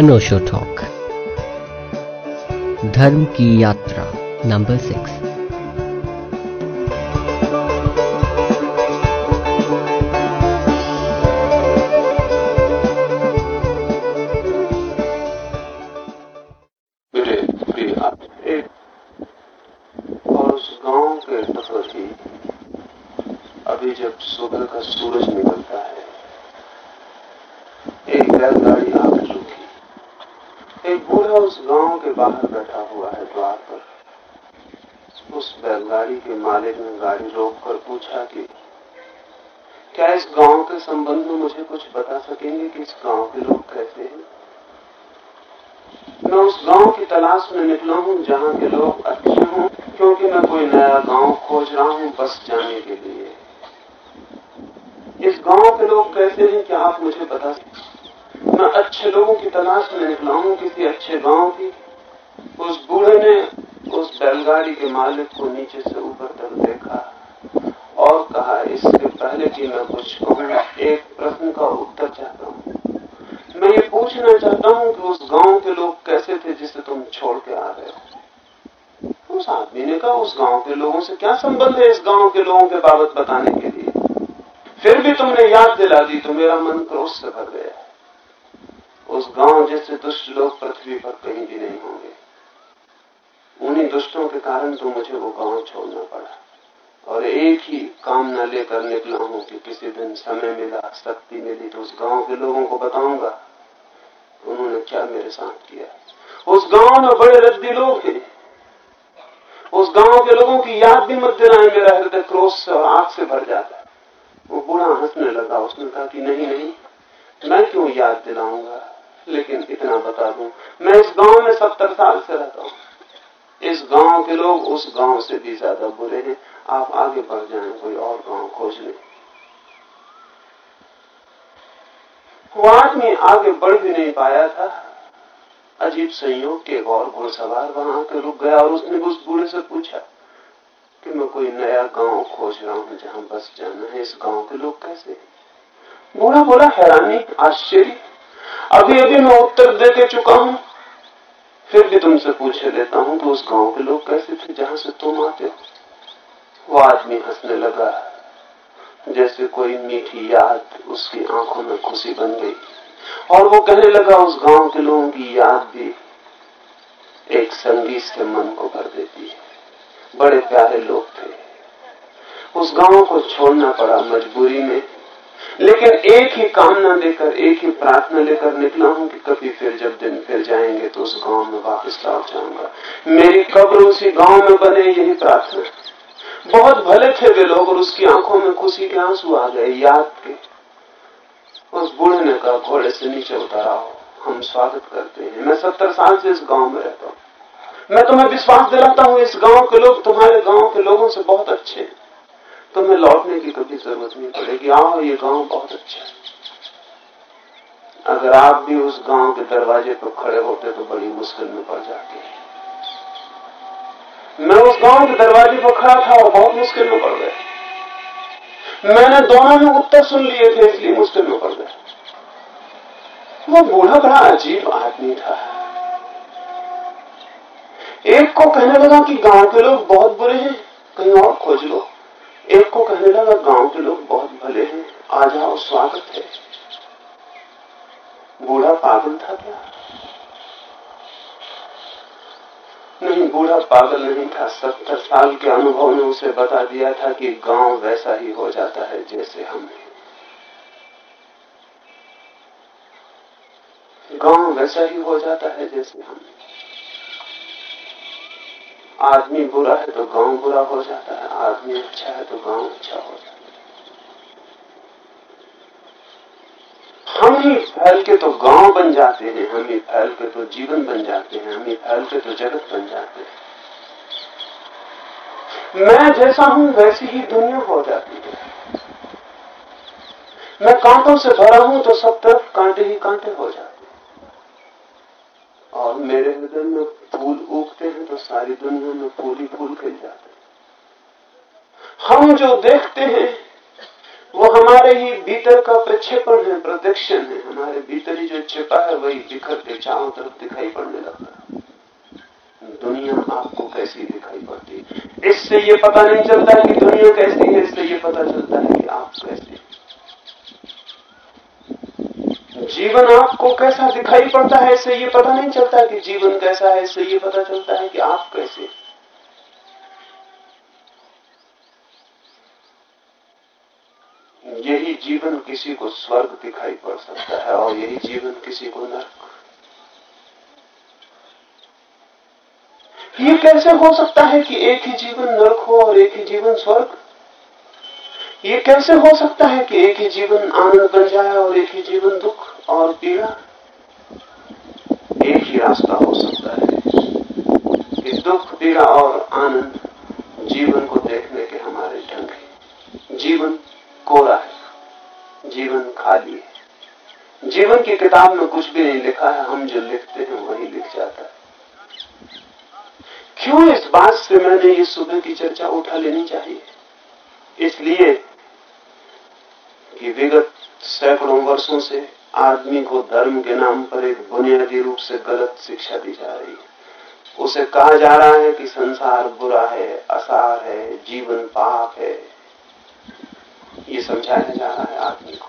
अनोशो talk धर्म की यात्रा नंबर सिक्स इस गाँव के लोग कैसे हैं। मैं उस गाँव की तलाश में निकला हूँ, जहाँ के लोग अच्छे हों, क्योंकि मैं कोई नया गाँव खोज रहा हूँ बस जाने के लिए। इस गाँव के लोग कैसे हैं क्या आप मुझे बता सकते मैं अच्छे लोगों की तलाश में निकला हूँ, किसी अच्छे गाँव की। उस बूढ़े ने उस बैलगाड़ी के मालिक को नीचे से ऊपर तक देखा और कहा इसके पहले कि मैं कुछ कहूँ, एक प्रश्न का उत्तर चाहता हूँ। मैं ये पूछना चाहता हूँ कि उस गाँव के लोग कैसे थे जिसे तुम छोड़ के आ रहे हो? उस आदमी ने कहा, उस गाँव के लोगों से क्या संबंध है इस गाँव के लोगों के बाबत बताने के लिए? फिर भी तुमने याद दिला दी तो मेरा मन क्रोध से भर गया। उस गाँव जैसे दुष्ट लोग पृथ्वी पर कहीं भी नहीं होंगे। उन्हीं दुष्टों के कारण तो मुझे वो गाँव छोड़ना पड़ा। और एक ही कामना लेकर निकला हूँ कि किसी दिन समय मिला, शक्ति मिली तो उस गाँव के लोगों को बताऊँगा। उन्होंने क्या मेरे साथ किया? उस गाँव में बड़े रद्दी लोग हैं उस गाँव के लोगों की याद भी मत दिलाए मेरा हृदय क्रोध से और आग से भर जाता। है वो बूढ़ा हंसने लगा। उसने कहा कि नहीं नहीं, मैं क्यों याद दिलाऊँगा? लेकिन इतना बता दूँ, मैं इस गाँव में सत्तर साल से रहता हूँ। इस गाँव के लोग उस गाँव से भी ज़्यादा बुरे हैं। आप आगे बढ़ जाएँ, कोई और गाँव खोज लें। वो आदमी आगे बढ़ भी नहीं पाया था। अजीब संयोग के एक और घुड़सवार वहाँ आकर रुक गया और उसने उस बूढ़े से पूछा कि मैं कोई नया गाँव खोज रहा हूँ जहाँ बस जाना है, इस गाँव के लोग कैसे बूढ़ा बोला, हैरानी, आश्चर्य। अभी अभी मैं उत्तर दे के चुका हूँ। फिर भी तुमसे पूछे लेता हूँ कि उस गाँव के लोग कैसे थे, जहाँ से तुम आते हो? वो आदमी हंसने लगा। जैसे कोई मीठी याद उसकी आँखों में खुशी बन गई। और वो कहने लगा, उस गाँव के लोगों की याद भी एक संगीत से मन को भर देती है। बड़े प्यारे लोग थे। उस गाँव को छोड़ना पड़ा मजबूरी में। लेकिन एक ही कामना लेकर एक ही प्रार्थना लेकर निकला हूँ कि कभी फिर जब दिन फिर जाएँगे तो उस गाँव में वापस लौट जाऊँगा। मेरी कब्र उसी गाँव में बने, यही प्रार्थना बहुत भले थे वे लोग और उसकी आँखों में खुशी के आँसू आ गए, याद के। उस बूढ़े ने कहा घोड़े से नीचे उतर आओ, हम स्वागत करते हैं। मैं सत्तर साल से इस गाँव में रहता हूँ। मैं तुम्हें विश्वास दिलाता हूँ, इस गाँव के लोग तुम्हारे गाँव के लोगों से बहुत अच्छे हैं। तुम्हें लौटने की कभी ज़रूरत नहीं पड़ेगी। आओ, ये गाँव बहुत अच्छा है। अगर आप भी उस गाँव के दरवाजे पर खड़े होते तो बड़ी मुश्किल में पड़ जाते। मैं उस गाँव के दरवाजे पर खड़ा था और बहुत मुश्किल में पड़ गया। मैंने दोनों में उत्तर सुन लिए थे, इसलिए मुश्किल में पड़ गया। वो बूढ़ा बड़ा अजीब आदमी था। एक को कहने लगा कि गाँव के लोग बहुत बुरे हैं, कहीं और खोज लो। एक को कहने लगा, गाँव के लोग बहुत भले हैं, आ जाओ, स्वागत है। बूढ़ा पागल था क्या? नहीं बूढ़ा पागल नहीं था। सत्तर साल के अनुभव ने उसे बता दिया था कि गाँव वैसा ही हो जाता है जैसे हम। गाँव वैसा ही हो जाता है जैसे हम। आदमी बुरा है तो गाँव बुरा हो जाता है। आदमी अच्छा है तो गाँव अच्छा हो जाता है। ही फैल के तो गाँव बन जाते हैं, हम ही फैल के तो जीवन बन जाते हैं, हम ही फैल के तो जगत बन जाते हैं। मैं जैसा हूँ, वैसी ही दुनिया हो जाती है। मैं कांटों से भरा हूँ तो सब तरफ़ कांटे ही कांटे हो जाते हैं। और मेरे हृदय में फूल उगते हैं तो सारी दुनिया में फूल ही फूल खिल जाते हैं। हम जो देखते हैं वो हमारे ही भीतर का प्रक्षेपण है प्रोजेक्शन है। हमारे भीतर ही जो छिपा है, वही बिखर के चारों तरफ़ दिखाई पड़ने लगता है। दुनिया आपको कैसी दिखाई पड़ती है? इससे ये पता नहीं चलता कि दुनिया कैसी है, इससे ये पता चलता है कि आप कैसे जीवन आपको कैसा दिखाई पड़ता है, इससे ये पता नहीं चलता कि जीवन कैसा है, इससे ये पता चलता है कि आप कैसे यही जीवन किसी को स्वर्ग दिखाई पड़ सकता है और यही जीवन किसी को नर्क। ये कैसे हो सकता है कि एक ही जीवन नरक हो और एक ही जीवन स्वर्ग? ये कैसे हो सकता है कि एक ही जीवन आनंद बन जाए और एक ही जीवन दुख और पीड़ा? एक ही रास्ता हो सकता है कि दुख, पीड़ा और आनंद जीवन को देखने के हमारे ढंग है। जीवन कोरा है। जीवन खाली है। जीवन की किताब में कुछ भी नहीं लिखा है, हम जो लिखते हैं वही लिख जाता है। क्यों इस बात से मैंने ये सुबह की चर्चा उठा लेनी चाहिए? इसलिए कि विगत सैकड़ों वर्षों से आदमी को धर्म के नाम पर एक बुनियादी रूप से गलत शिक्षा दी जा रही है। उसे कहा जा रहा है कि संसार बुरा है, असार है, जीवन पाप है। ये समझाया जा रहा है आदमी को।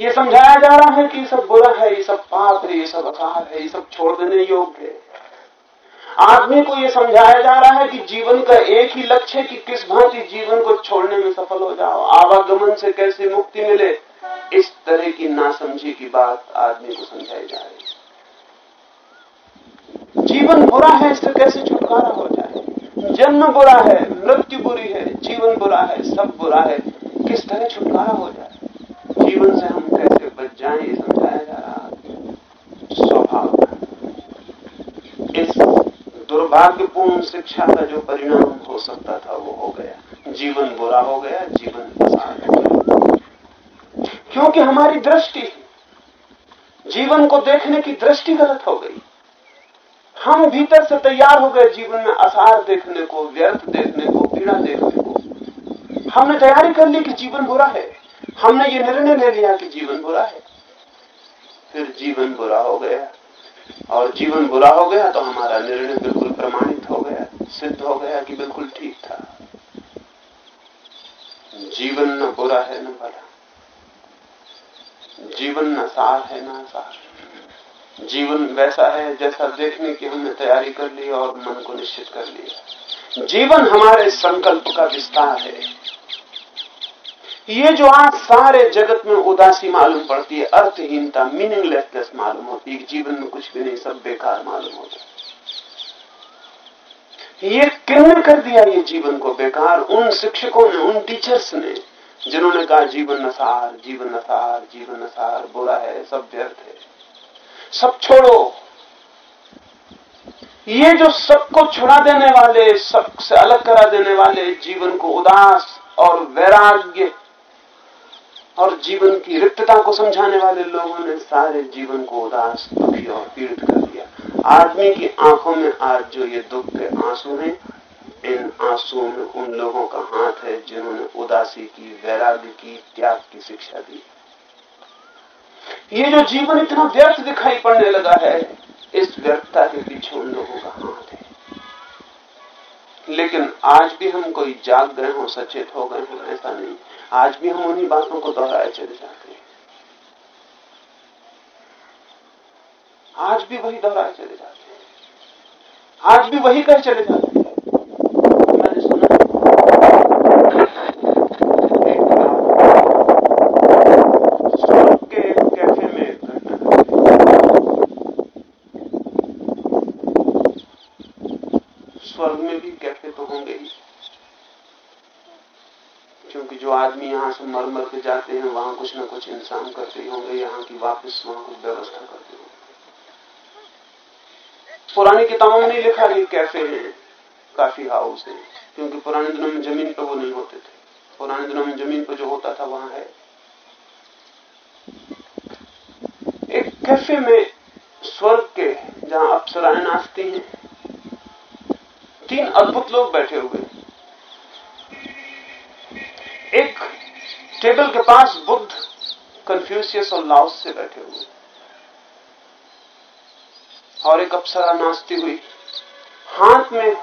ये समझाया जा रहा है कि ये सब बुरा है, ये सब पाप है, ये सब अकार है, ये सब छोड़ देने योग्य है। आदमी को यह समझाया जा रहा है कि जीवन का एक ही लक्ष्य है कि किस भांति जीवन को छोड़ने में सफल हो जाओ। आवागमन से कैसे मुक्ति मिले, इस तरह की नासमझी की बात आदमी को समझाई जा रही है। जीवन बुरा है इससे कैसे छुटकारा हो जाए? जन्म बुरा है, मृत्यु बुरी है, जीवन बुरा है, सब बुरा है। किस तरह छुटकारा हो जाए? जीवन से हम कैसे बच जाएँ, ये समझाया जा रहा स्वभाव इस दुर्भाग्यपूर्ण शिक्षा का जो परिणाम हो सकता था, वो हो गया। जीवन बुरा हो गया, जीवन हो गया। क्योंकि हमारी दृष्टि, जीवन को देखने की दृष्टि गलत हो गई। हम भीतर से तैयार हो गए जीवन में असार देखने को, व्यर्थ देखने को, पीड़ा देखने को। हमने तैयारी कर ली कि जीवन बुरा है। हमने ये निर्णय ले लिया कि जीवन बुरा है। फिर जीवन बुरा हो गया। और जीवन बुरा हो गया तो हमारा निर्णय बिल्कुल प्रमाणित हो गया, सिद्ध हो गया कि बिल्कुल ठीक था। जीवन न बुरा है न भला। जीवन न सार है न सार जीवन वैसा है जैसा देखने की हमने तैयारी कर ली और मन को निश्चित कर लिया। जीवन हमारे संकल्प का विस्तार है। ये जो आज सारे जगत में उदासी मालूम पड़ती है, अर्थहीनता मीनिंगलेसनेस मालूम होती है, जीवन में कुछ भी नहीं, सब बेकार मालूम होता ये किन्ने कर दिया ये जीवन को बेकार? उन शिक्षकों ने, उन टीचर्स ने, जिन्होंने कहा, जीवन नसार जीवन नसार जीवन नसार, बुरा है, सब व्यर्थ है। सब छोड़ो। ये जो सबको छुड़ा देने वाले, सबसे अलग करा देने वाले जीवन को उदास और वैराग्य और जीवन की रिक्तता को समझाने वाले लोगों ने सारे जीवन को उदास, दुखी और पीड़ित कर दिया। आदमी की आँखों में आज जो ये दुख के आँसू हैं, इन आंसुओं में उन लोगों का हाथ है जिन्होंने उदासी की, वैराग्य की, त्याग की शिक्षा दी। ये जो जीवन इतना व्यर्थ दिखाई पड़ने लगा है, इस व्यर्थता के पीछे उन लोगों का हाथ है। लेकिन आज भी हम कोई जाग गए हो, सचेत हो गए हो, ऐसा नहीं। आज भी हम उन्हीं बातों को दोहराए चले जाते हैं। आज भी वही दोहराए चले जाते हैं। आज भी वही कह चले जाते हैं मैंने सुना के कैफ़े में स्वर्ग में भी कैफ़े तो होंगे ही क्योंकि जो आदमी यहाँ से मर मर के जाते हैं, वहाँ कुछ ना कुछ इंसान करते ही होंगे, यहाँ की वापस वहाँ कुछ व्यवस्था करते होंगे। पुरानी किताबों में नहीं लिखा कि कैफ़े है, काफ़ी हाउस है, क्योंकि पुराने दिनों में ज़मीन पर वो नहीं होते थे। पुराने दिनों में ज़मीन पर जो होता था, वहाँ है। एक कैफ़े में स्वर्ग के, जहाँ अप्सराएँ नाचती हैं, तीन अद्भुत लोग बैठे हुए एक टेबल के पास बुद्ध कन्फ्यूशियस और लाउस से बैठे हुए। और एक अप्सरा नाचती हुई हाथ में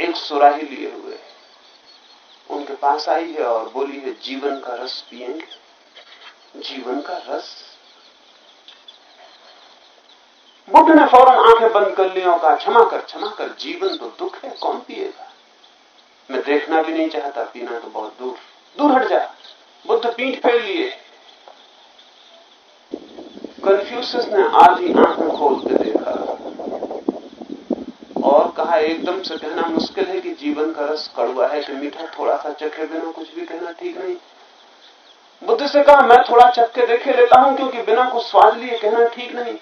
एक सुराही लिए हुए। उनके पास आई है और बोली है, जीवन का रस पिएँगे जीवन का रस। बुद्ध ने फ़ौरन आँखें बंद कर ली और कहा, क्षमा कर क्षमा कर, जीवन तो दुख है, कौन पिएगा? मैं देखना भी नहीं चाहता, पीना तो बहुत दूर। दूर हट जा। बुद्ध पीठ फेर लिए। कन्फ्यूशस ने आधी आँखें खोल के देखा और कहा, एकदम से कहना मुश्किल है कि जीवन का रस कड़वा है कि मीठा थोड़ा सा चखे बिना कुछ भी कहना ठीक नहीं। बुद्ध से कहा, मैं थोड़ा चक्के देखे लेता हूँ क्योंकि बिना कुछ स्वाद लिए कहना ठीक नहीं।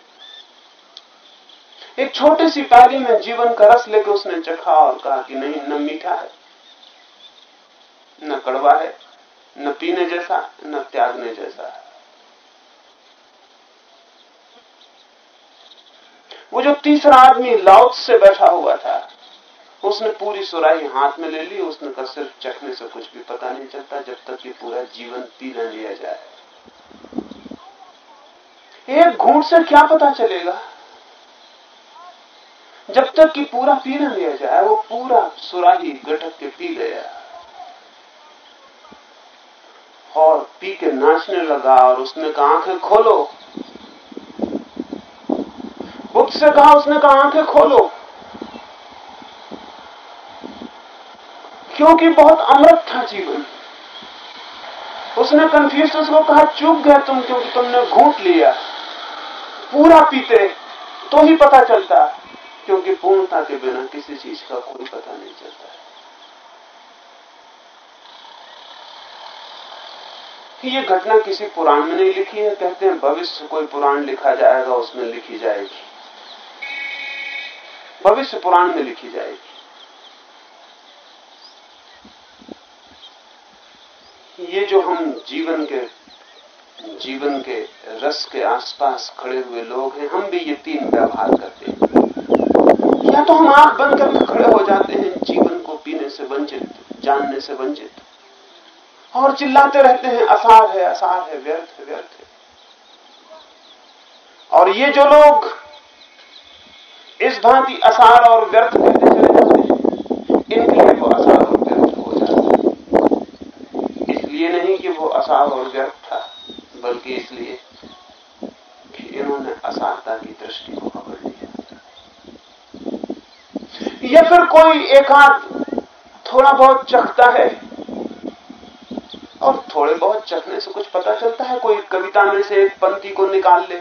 एक छोटी सी प्याली में जीवन का रस लेकर उसने चखा और कहा कि नहीं, न मीठा है, न कड़वा है। न पीने जैसा, न त्यागने जैसा। है वो जो तीसरा आदमी लाउत से बैठा हुआ था, उसने पूरी सुराही हाथ में ले ली, उसने कहा, सिर्फ़ चखने से कुछ भी पता नहीं चलता, जब तक कि पूरा जीवन पी न लिया जाए। एक घूंट से क्या पता चलेगा? जब तक कि पूरा पी न लिया जाए, वो पूरा सुराही गटक के पी गया। और पी के नाचने लगा और उसने कहा, आँखें खोलो। बुद्ध से कहा, उसने कहा, आँखें खोलो। क्योंकि बहुत अमृत था जीवन। उसने कन्फ्यूज़ को कहा चूक गया तुम, क्योंकि तुमने घूट लिया। पूरा पीते तो ही पता चलता, क्योंकि पूर्णता के बिना किसी चीज़ का कोई पता नहीं चलता। है ये घटना किसी पुराण में नहीं लिखी है? कहते हैं, भविष्य कोई पुराण लिखा जाएगा, उसमें लिखी जाएगी। भविष्य पुराण में लिखी जाएगी। ये जो हम जीवन के जीवन के रस के आसपास खड़े हुए लोग हैं, हम भी ये तीन व्यवहार करते हैं। या तो हम आँख बंद करके खड़े हो जाते हैं, जीवन को पीने से वंचित, जानने से वंचित। और चिल्लाते रहते हैं, असार है असार है, व्यर्थ है व्यर्थ है। और ये जो लोग इस भांति असार और व्यर्थ कहते चले जाते हैं, इनके वो असार और व्यर्थ हो जाता इसलिए नहीं कि वो असार और व्यर्थ था, बल्कि इसलिए कि इन्होंने असारता की दृष्टि को पकड़ लिया या फिर कोई एक आध थोड़ा बहुत चखता है और थोड़े बहुत चखने से कुछ पता चलता है, कोई कविता में से एक पंक्ति को निकाल ले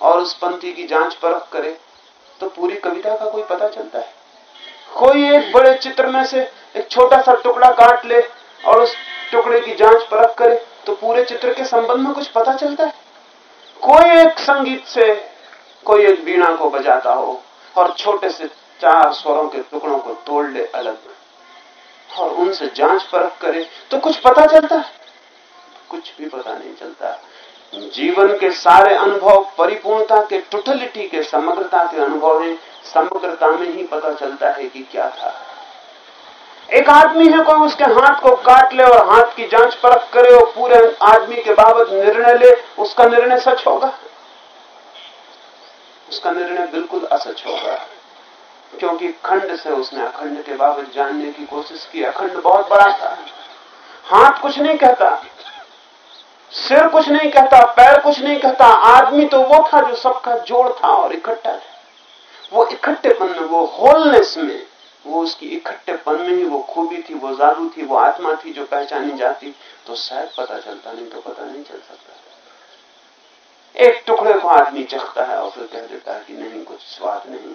और उस पंक्ति की जाँच परख करे तो पूरी कविता का कोई पता चलता है। कोई एक बड़े चित्र में से एक छोटा सा टुकड़ा काट ले और उस टुकड़े की जाँच परख करे तो पूरे चित्र के संबंध में कुछ पता चलता है। कोई एक संगीत से कोई एक बीणा को बजाता हो और छोटे से चार स्वरों के टुकड़ों को तोड़ ले अलग। और उनसे जाँच परख करे तो कुछ पता चलता? है कुछ भी पता नहीं चलता। जीवन के सारे अनुभव परिपूर्णता के, टोटलिटी के, समग्रता के अनुभव हैं। समग्रता में ही पता चलता है कि क्या था। एक आदमी है, कोई उसके हाथ को काट ले और हाथ की जाँच परख करे और पूरे आदमी के बाबत निर्णय ले, उसका निर्णय सच होगा? उसका निर्णय बिल्कुल असच होगा। क्योंकि खंड से उसने अखंड के बाबत जानने की कोशिश की। अखंड बहुत बड़ा था। हाथ कुछ नहीं कहता, सिर कुछ नहीं कहता, पैर कुछ नहीं कहता। आदमी तो वो था जो सबका जोड़ था और इकट्ठा था। वो इकट्ठेपन में, वो होलनेस में, वो उसकी इकट्ठेपन में ही वो खूबी थी, वो जादू थी, वो आत्मा थी जो पहचानी जाती। तो शायद पता चलता, नहीं तो पता नहीं चल सकता। एक टुकड़े को आदमी चखता है और फिर कह देता है कि नहीं, कुछ स्वाद नहीं।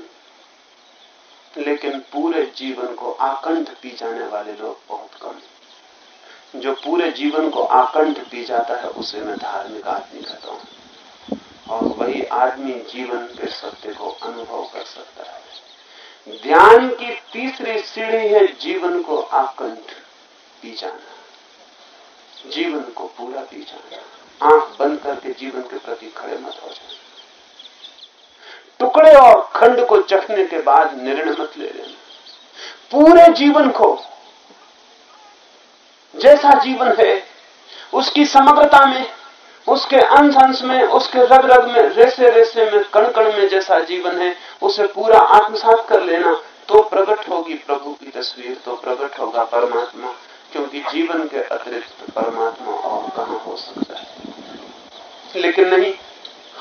लेकिन पूरे जीवन को आकंठ पी जाने वाले लोग बहुत कम जो पूरे जीवन को आकंठ पी जाता है, उसे मैं धार्मिक आदमी कहता हूँ। और वही आदमी जीवन के सत्य को अनुभव कर सकता है। ध्यान की तीसरी सीढ़ी है जीवन को आकंठ पी जाना। जीवन को पूरा पी जाना। आँख बंद करके जीवन के प्रति खड़े मत हो जाए टुकड़े और खंड को चखने के बाद निर्णय मत ले लेना। पूरे जीवन को जैसा जीवन है, उसकी समग्रता में, उसके अंश अंश में, उसके रग रग में रेसे रेसे में कण कण में जैसा जीवन है, उसे पूरा आत्मसात कर लेना तो प्रकट होगी प्रभु की तस्वीर तो प्रकट होगा परमात्मा, क्योंकि जीवन के अतिरिक्त परमात्मा और कहा हो सकता है। लेकिन नहीं,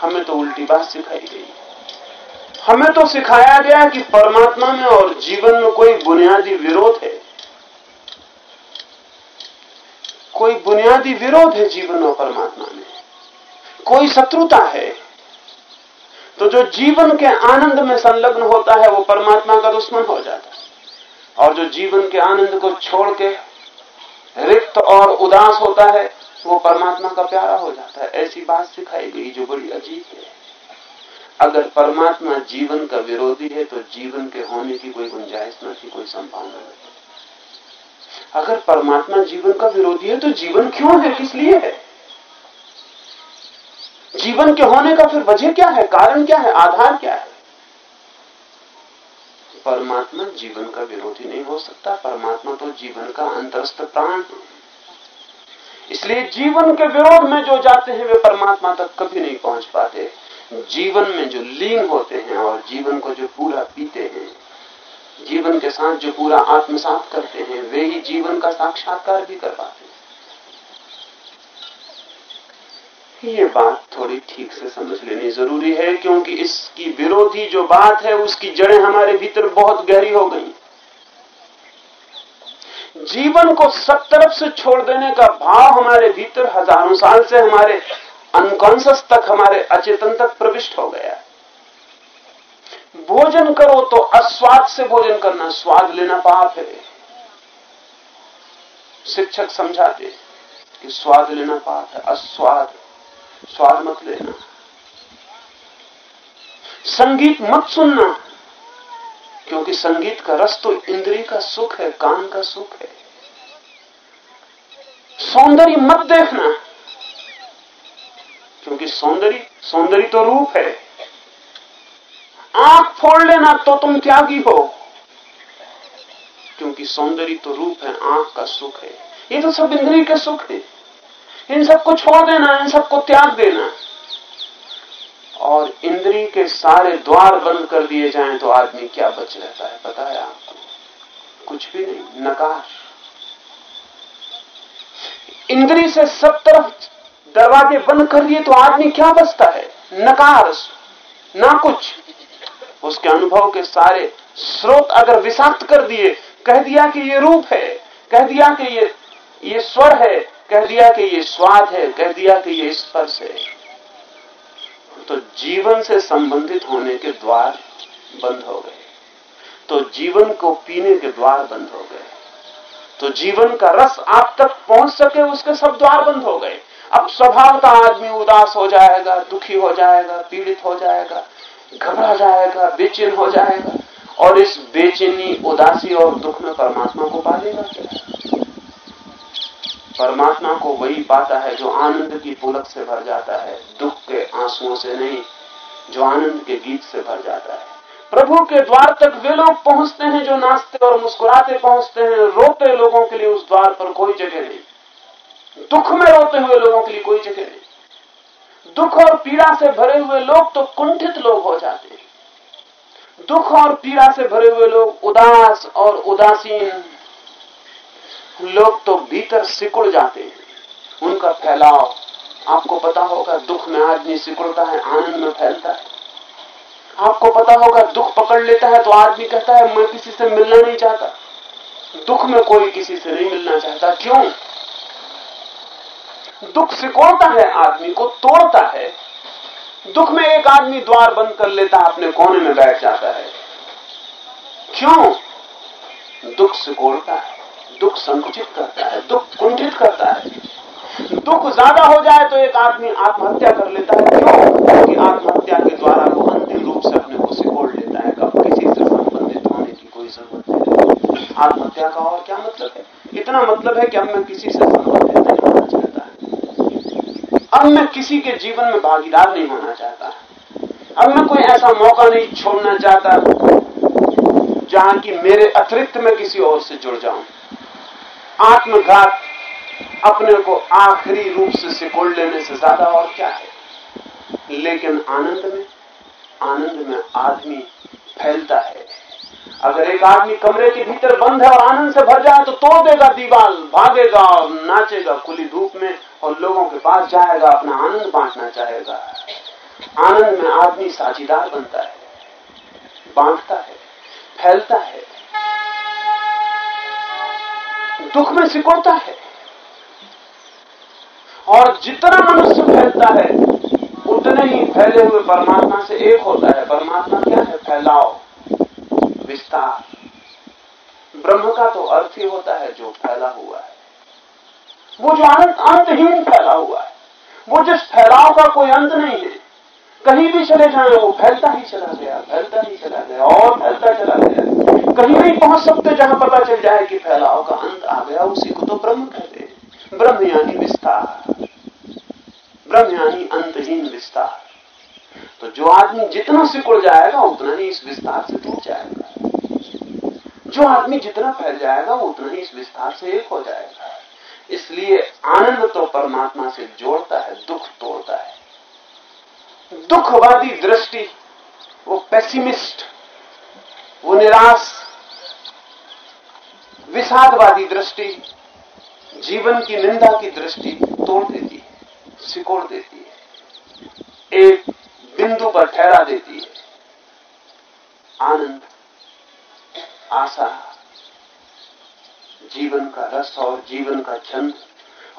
हमें तो उल्टी बात सिखाई गई। हमें तो सिखाया गया कि परमात्मा में और जीवन में कोई बुनियादी विरोध है। कोई बुनियादी विरोध है जीवन और परमात्मा में। कोई शत्रुता है। तो जो जीवन के आनंद में संलग्न होता है, वो परमात्मा का दुश्मन हो जाता है। और जो जीवन के आनंद को छोड़ के रिक्त और उदास होता है, वो परमात्मा का प्यारा हो जाता है। ऐसी बात सिखाई गई जो बड़ी अजीब है। अगर परमात्मा जीवन का विरोधी है तो जीवन के होने की कोई गुंजाइश न थी, कोई संभावना नहीं अगर परमात्मा जीवन का विरोधी है तो जीवन क्यों है? किस लिए है? जीवन के होने का फिर वजह क्या है? कारण क्या है? आधार क्या है? परमात्मा जीवन का विरोधी नहीं हो सकता। परमात्मा तो जीवन का अंतरस्थ प्राण इसलिए जीवन के विरोध में जो जाते हैं, वे परमात्मा तक कभी नहीं पहुँच पाते। जीवन में जो लीन होते हैं और जीवन को जो पूरा पीते हैं, जीवन के साथ जो पूरा आत्मसात करते हैं, वे ही जीवन का साक्षात्कार भी कर पाते हैं। ये बात थोड़ी ठीक से समझ लेनी ज़रूरी है, क्योंकि इसकी विरोधी जो बात है, उसकी जड़ें हमारे भीतर बहुत गहरी हो गई। जीवन को सब तरफ़ से छोड़ देने का भाव हमारे भीतर हज़ारों साल से हमारे अनकॉन्सियस तक हमारे अचेतन तक प्रविष्ट हो गया? भोजन करो तो अस्वाद से भोजन करना स्वाद लेना पाप है। शिक्षक समझाते कि स्वाद लेना पाप है, अस्वाद, स्वाद मत लेना। संगीत मत सुनना, क्योंकि संगीत का रस तो इंद्री का सुख है कान का सुख है। सौंदर्य मत देखना। सौंदर्य सौंदर्य तो रूप है। आँख फोड़ लेना तो तुम त्यागी हो। क्योंकि सौंदर्य तो रूप है, आँख का सुख है। ये तो सब इंद्रिय के सुख है। इन सबको छोड़ देना, इन सबको त्याग देना। और इंद्री के सारे द्वार बंद कर दिए जाएँ तो आदमी क्या बच रहता है, पता है आपको? कुछ भी नहीं, नकार। इंद्री से सब तरफ़ दरवाजे बंद कर दिए तो आदमी क्या बचता है? नकार ना कुछ। उसके अनुभव के सारे स्रोत अगर विषाक्त कर दिए, कह दिया कि ये रूप है, कह दिया कि ये ये स्वर है, कह दिया कि ये स्वाद है, कह दिया कि ये स्पर्श है। तो जीवन से संबंधित होने के द्वार बंद हो गए। तो जीवन को पीने के द्वार बंद हो गए। तो जीवन का रस आप तक पहुँच सके, उसके सब द्वार बंद हो गए। अब स्वभाव का आदमी उदास हो जाएगा, दुखी हो जाएगा, पीड़ित हो जाएगा, घबरा जाएगा, बेचैन हो जाएगा। और इस बेचैनी, उदासी और दुख में परमात्मा को पालेगा क्या? परमात्मा को वही पाता है जो आनंद की पुलक से भर जाता है, दुख के आंसुओं से नहीं, जो आनंद के गीत से भर जाता है। प्रभु के द्वार तक वे लोग पहुँचते हैं जो नाचते और मुस्कुराते पहुँचते हैं, रोते लोगों के लिए उस द्वार पर कोई जगह नहीं। दुख में रोते हुए लोगों के लिए कोई जगह नहीं। दुख और पीड़ा से भरे हुए लोग तो कुंठित लोग हो जाते हैं। दुख और पीड़ा से भरे हुए लोग उदास और उदासीन लोग तो भीतर सिकुड़ जाते हैं। उनका फैलाव, आपको पता होगा, दुख में आदमी सिकुड़ता है, आनंद में फैलता है। आपको पता होगा, दुख पकड़ लेता है तो आदमी कहता है, मैं किसी से मिलना नहीं चाहता। दुख में कोई किसी से नहीं मिलना चाहता। क्यों? दुख सिकोड़ता है, आदमी को तोड़ता है। दुख में एक आदमी द्वार बंद कर लेता है, अपने कोने में बैठ जाता है। क्यों? दुख सिकोड़ता है, दुख संकुचित करता है, दुख कुंठित करता है। दुख ज़्यादा हो जाए तो एक आदमी आत्महत्या कर लेता है। क्यों? क्योंकि आत्महत्या के द्वारा वो अंतिम रूप से अपने को सिकोड़ लेता है, कब किसी से संबंधित होने की कोई ज़रूरत नहीं आत्महत्या का और क्या मतलब है? इतना मतलब है कि अब मैं किसी से संबंधित नहीं होना चाहता। अब मैं किसी के जीवन में भागीदार नहीं होना चाहता। अब मैं कोई ऐसा मौका नहीं छोड़ना चाहता जहाँ की मेरे अतिरिक्त में किसी और से जुड़ जाऊँ। आत्मघात अपने को आखिरी रूप से सिकोड़ लेने से ज़्यादा और क्या है? लेकिन आनंद में आनंद में आदमी फैलता है। अगर एक आदमी कमरे के भीतर बंद है और आनंद से भर जाए तो तोड़ देगा दीवार, भागेगा और नाचेगा। खुली धूप में और लोगों के पास जाएगा, अपना आनंद बांटना चाहेगा। आनंद में आदमी साझीदार बनता है, बांटता है, फैलता है, दुख में सिकुड़ता है। और जितना मनुष्य फैलता है, उतने ही फैले हुए परमात्मा से एक होता है। परमात्मा क्या है? फैलाव, विस्तार। ब्रह्म का तो अर्थ ही होता है जो फैला हुआ है। वो जो अनंत अंतहीन फैला हुआ है, वो जिस फैलाव का कोई अंत नहीं है, कहीं भी चले जाए, वो फैलता ही चला गया, फैलता ही चला गया, और फैलता चला गया। कहीं नहीं पहुँच सकते, जहाँ पता चल जाए कि फैलाव का अंत आ गया, उसी को तो ब्रह्म कहते हैं। ब्रह्म यानी विस्तार। ब्रह्म यानी अंतहीन विस्तार। तो जो आदमी जितना सिकुड़ जाएगा, उतना ही इस विस्तार से टूट जाएगा। जो आदमी जितना फैल जाएगा, उतना ही इस विस्तार से एक हो जाएगा। इसलिए आनंद तो परमात्मा से जोड़ता है, दुख तोड़ता है। दुखवादी दृष्टि, वो पेसिमिस्ट वो निराश, विषादवादी दृष्टि, जीवन की निंदा की दृष्टि तोड़ देती है, सिकोड़ देती है, एक बिंदु पर ठहरा देती है। आनंद, आशा जीवन का रस और जीवन का छंद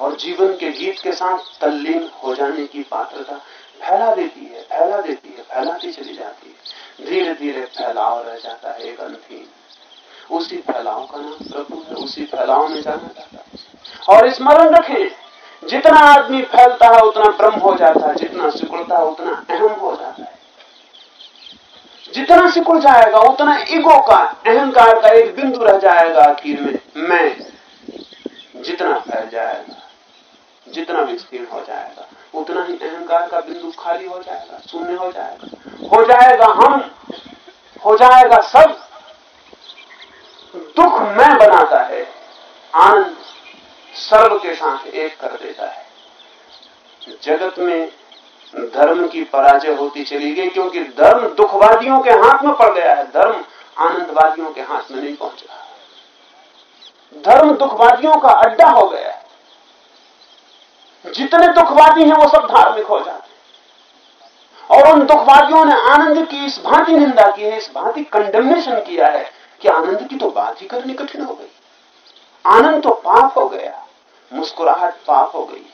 और जीवन के गीत के साथ तल्लीन हो जाने की पात्रता फैला देती है, फैला देती है, फैलाती चली जाती है। धीरे धीरे फैलाव रह जाता है एक अंतिम। उसी फैलाव का नाम प्रभु है, उसी फैलाव में जाना जाता है। और स्मरण रखें, जितना आदमी फैलता है, उतना ब्रह्म हो जाता है, जितना सिकुड़ता है, उतना अहम हो जाता है। जितना सिकुड़ जाएगा, उतना ईगो का, अहंकार का एक बिंदु रह जाएगा आखिर में। मैं जितना फैल जाएगा, जितना विस्तीर्ण हो जाएगा, उतना ही अहंकार का बिंदु खाली हो जाएगा, शून्य हो जाएगा। हो जाएगा हम, हो जाएगा सब। दुख मैं बनाता है, आनंद सर्व के साथ एक कर देता है। जगत में धर्म की पराजय होती चली गई क्योंकि धर्म दुखवादियों के हाथ में पड़ गया है। धर्म आनंदवादियों के हाथ में नहीं पहुँचा धर्म दुखवादियों का अड्डा हो गया है। जितने दुखवादी हैं वो सब धार्मिक हो जाते हैं। और उन दुखवादियों ने आनंद की इस भांति निंदा की है, इस भांति कंडेमनेशन किया है कि आनंद की तो बात ही करनी कठिन हो गई। आनंद तो पाप हो गया, मुस्कुराहट पाप हो गई।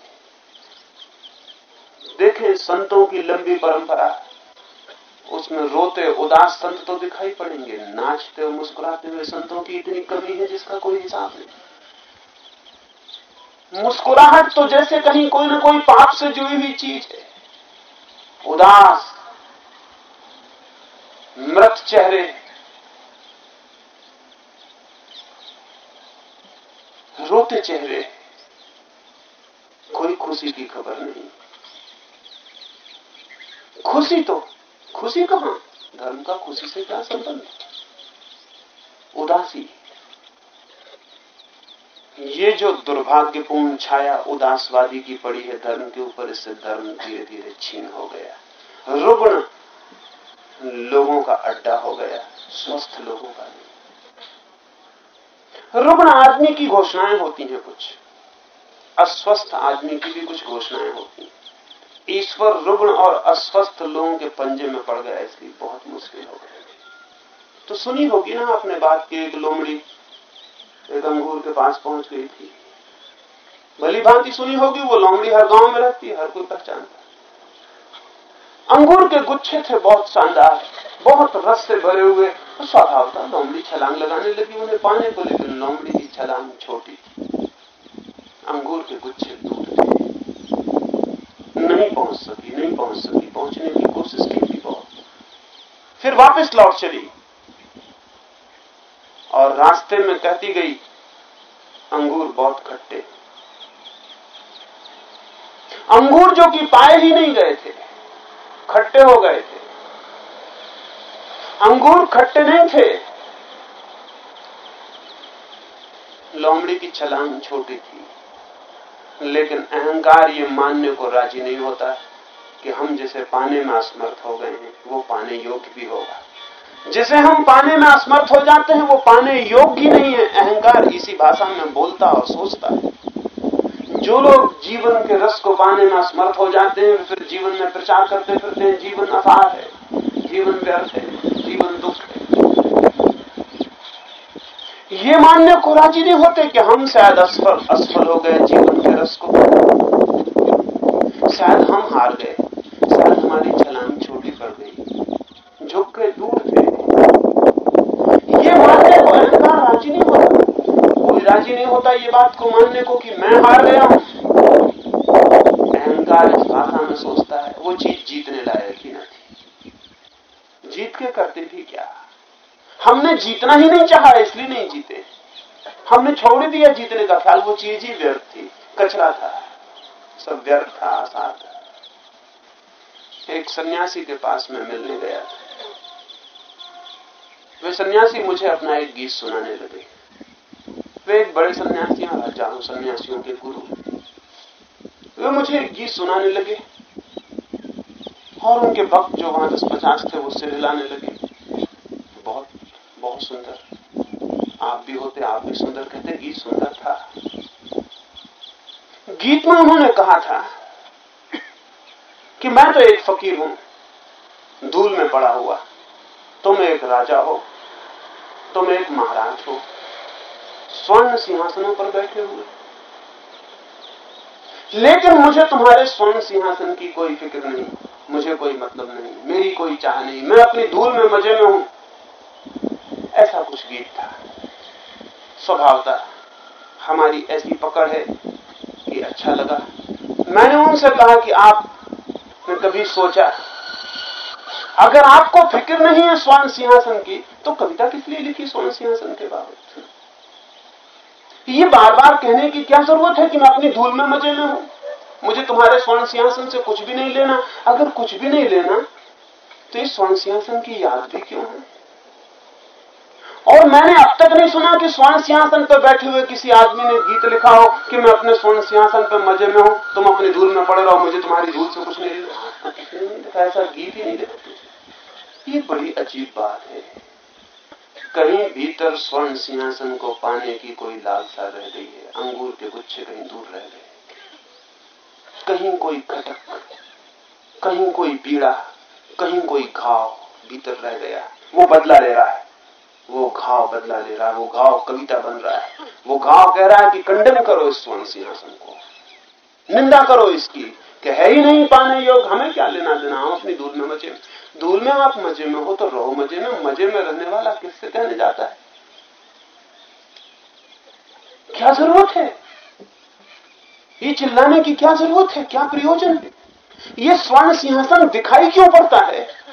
देखें संतों की लंबी परंपरा। उसमें रोते उदास संत तो दिखाई पड़ेंगे। नाचते और मुस्कुराते हुए संतों की इतनी कमी है जिसका कोई हिसाब नहीं। मुस्कुराहट तो जैसे कहीं कोई ना कोई पाप से जुड़ी हुई चीज़ है। उदास, मृत चेहरे। रोते चेहरे। कोई खुशी की खबर नहीं। खुशी तो खुशी कहाँ धर्म का खुशी से क्या संबंध? उदासी। ये जो दुर्भाग्यपूर्ण छाया उदासवादी की पड़ी है धर्म के ऊपर इससे धर्म धीरे धीरे छीन हो गया। रुग्ण लोगों का अड्डा हो गया, स्वस्थ लोगों का नहीं। रुग्ण आदमी की घोषणाएँ होती हैं कुछ, अस्वस्थ आदमी की भी कुछ घोषणाएँ होती हैं। ईश्वर रुग्ण और अस्वस्थ लोगों के पंजे में पड़ गया, इसलिए बहुत मुश्किल हो गया। तो सुनी होगी ना अपने बात की, एक लोमड़ी एक अंगूर के पास पहुँच गई थी। भली भांति सुनी होगी, वो लोमड़ी हर गाँव में रहती है, हर कोई पहचानता अंगूर के गुच्छे थे बहुत शानदार, बहुत रस से भरे हुए तो स्वभाव था लोमड़ी छलांग लगाने लगी उन्हें पाने को, लेकिन लोमड़ी की छलांग छोटी थी। अंगूर के गुच्छे गए नहीं पहुँच सकी नहीं पहुँच सकी पहुँचने की कोशिश की थी बहुत फिर वापस लौट चली। और रास्ते में कहती गई, अंगूर बहुत खट्टे। अंगूर जो कि पाए ही नहीं गए थे, खट्टे हो गए थे। अंगूर खट्टे नहीं थे। लोमड़ी की छलांग छोटी थी। लेकिन अहंकार ये मानने को राज़ी नहीं होता कि हम जिसे पाने में असमर्थ हो गए हैं, वो पाने योग्य भी होगा। जिसे हम पाने में असमर्थ हो जाते हैं, वो पाने योग्य नहीं है। अहंकार इसी भाषा में बोलता और सोचता है। जो लोग जीवन के रस को पाने में असमर्थ हो जाते हैं, फिर जीवन में प्रचार करते फिरते हैं, जीवन असार है। जीवन व्यर्थ है, जीवन दुख है। ये मानने को राज़ी नहीं होते कि हम शायद असफल असफल हो गए, जीवन के रस को शायद हम हार गए, शायद हमारी छलांग छोटी पड़ गई, झुक के दूर थे। ये मानने को अहंकार राज़ी नहीं होता। कोई राज़ी नहीं होता ये बात को मानने को कि मैं हार गया हूँ। अहंकार इस भाषा में सोचता है, वो चीज़ जीतने लायक ही न थी। जीत के करते भी क्या? हमने जीतना ही नहीं चाहा, इसलिए नहीं जीते। हमने छोड़ दिया जीतने का ख्याल वो चीज़ ही व्यर्थ थी। कचरा था, सब व्यर्थ था आसार था। एक सन्यासी के पास में मिलने गया। वे सन्यासी मुझे अपना एक गीत सुनाने लगे। वे एक बड़े सन्यासी और हज़ारों सन्यासियों के गुरु। वे मुझे एक गीत सुनाने लगे और उनके भक्त जो वहाँ दस पचास थे, वो सिर हिलाने लगे। बहुत बहुत सुंदर। आप भी होते, आप भी सुंदर कहते, गीत सुंदर था। गीत में उन्होंने कहा था कि मैं तो एक फकीर हूँ, धूल में पड़ा हुआ। तुम एक राजा हो, तुम एक महाराज हो, स्वर्ण सिंहासनों पर बैठे हुए। लेकिन मुझे तुम्हारे स्वर्ण सिंहासन की कोई फ़िक्र नहीं, मुझे कोई मतलब नहीं, मेरी कोई चाह नहीं। मैं अपनी धूल में मज़े में हूँ। ऐसा कुछ गीत था। स्वभावता हमारी ऐसी पकड़ है कि अच्छा लगा। मैंने उनसे कहा कि आपने कभी सोचा, अगर आपको फ़िक्र नहीं है स्वर्ण सिंहासन की तो कविता किस लिए लिखी स्वर्ण सिंहासन के बाबत? ये बार बार कहने की क्या ज़रूरत है कि मैं अपनी धूल में मज़े में हूँ? मुझे तुम्हारे स्वर्ण सिंहासन से कुछ भी नहीं लेना। अगर कुछ भी नहीं लेना तो इस स्वर्ण सिंहासन की याद भी क्यों है? और मैंने अब तक नहीं सुना कि स्वर्ण सिंहासन पर बैठे हुए किसी आदमी ने गीत लिखा हो कि मैं अपने स्वर्ण सिंहासन पर मज़े में हूँ, तुम अपने धूल में पड़े रहो, मुझे तुम्हारी धूल से कुछ नहीं ऐसा गीत ही नहीं लिखा ये बड़ी अजीब बात है। कहीं भीतर स्वर्ण सिंहासन को पाने की कोई लालसा रह गई है, अंगूर के गुच्छे कहीं दूर रह गए। कहीं कोई खटक, कहीं कोई पीड़ा, कहीं कोई घाव भीतर रह गया। वो बदला ले रहा है। वो घाव बदला ले रहा है, वो घाव कविता बन रहा है। वो घाव कह रहा है कि कंडम करो इस स्वर्ण सिंहासन को। निंदा करो इसकी कि है ही नहीं पाने योग हमें क्या लेना देना? हम अपनी धूल में मज़े। में धूल में आप मज़े में हो तो रहो मज़े में। मज़े में रहने वाला किससे कहने जाता है? क्या ज़रूरत है? ये चिल्लाने की क्या ज़रूरत है? क्या प्रयोजन है? ये स्वर्ण सिंहासन दिखाई क्यों पड़ता है?